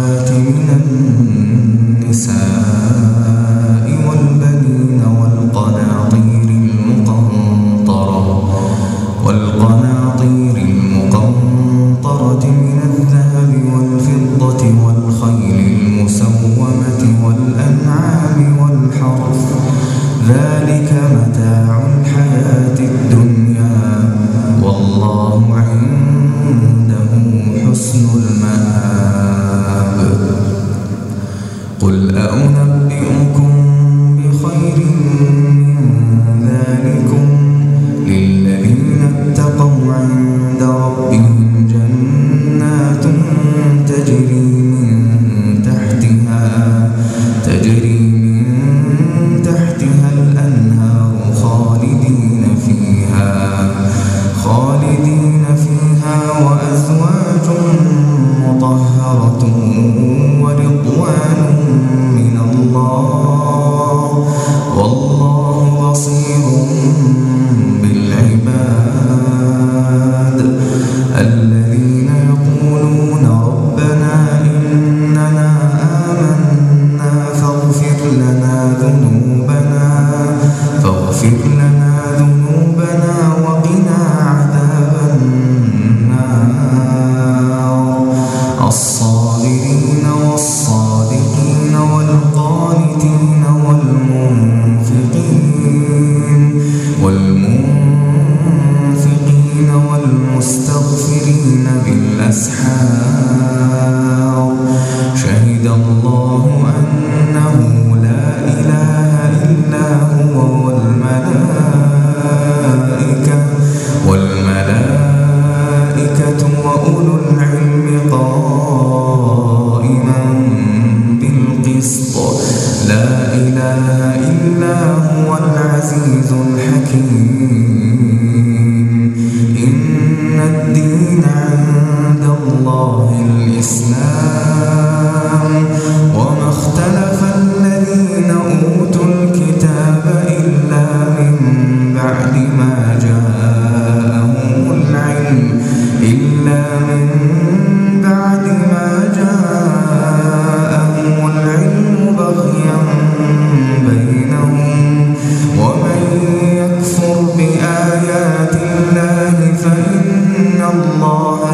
وآتينا الناس.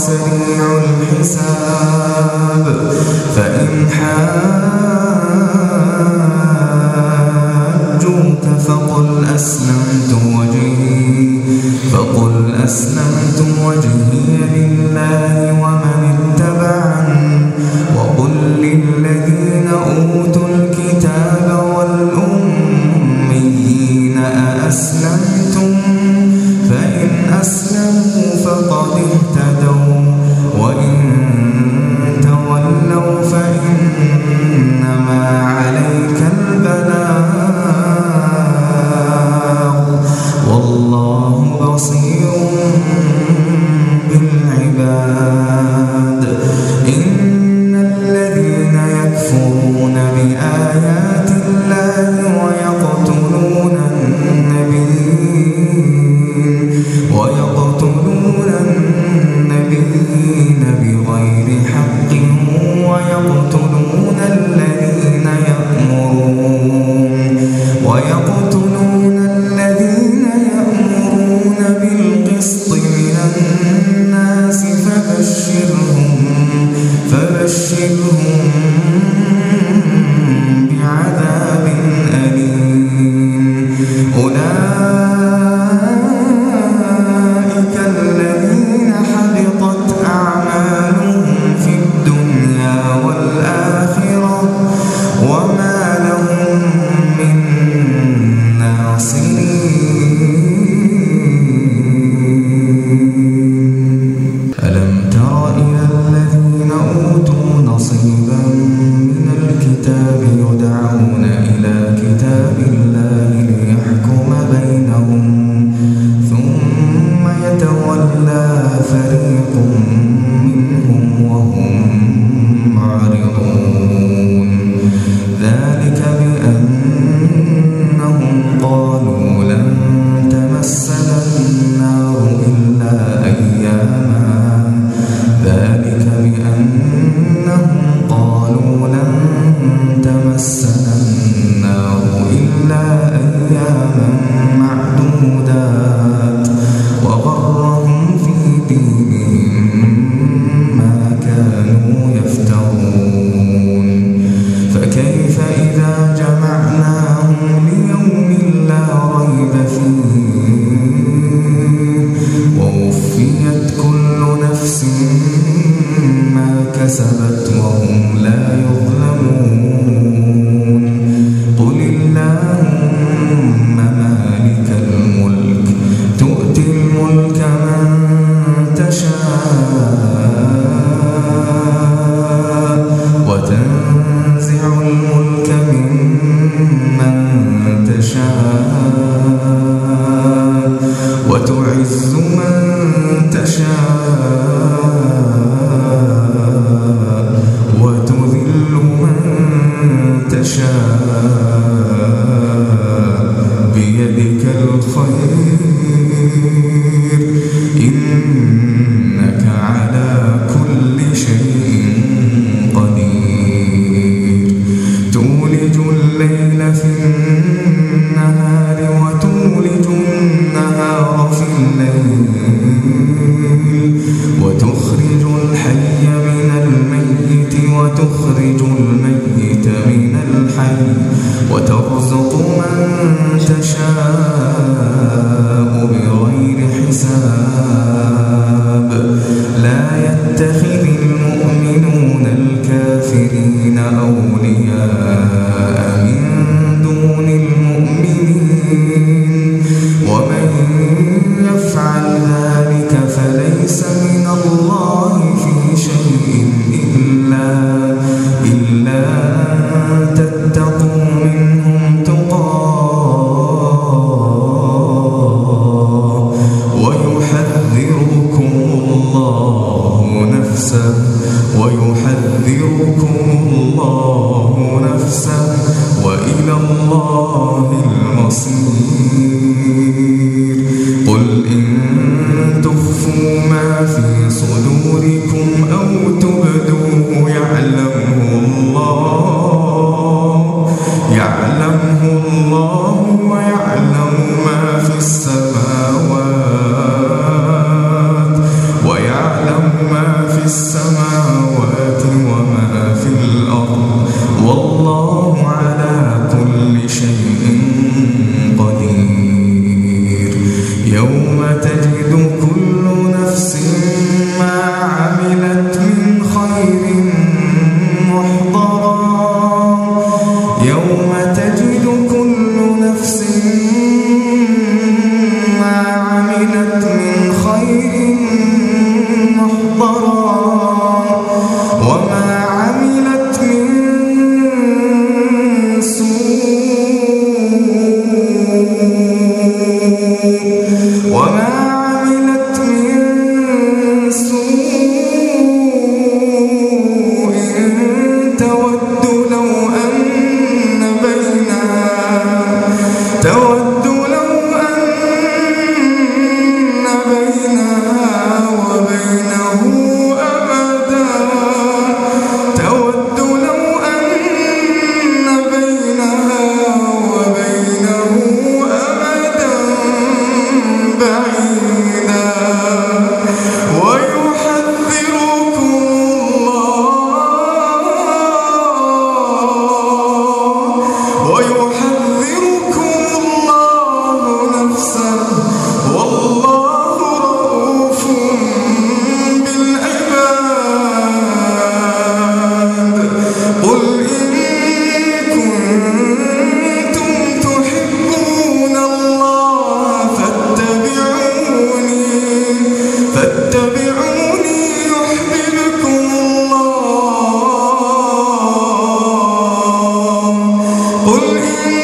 سريع الحساب. وهم لا يظلمون. تشاء قل إن تخفوا ما في صدوركم أو يعلمه الله. يعلمه الله ويعلم ما في السماوات. ويعلم ما في السماوات. قل إن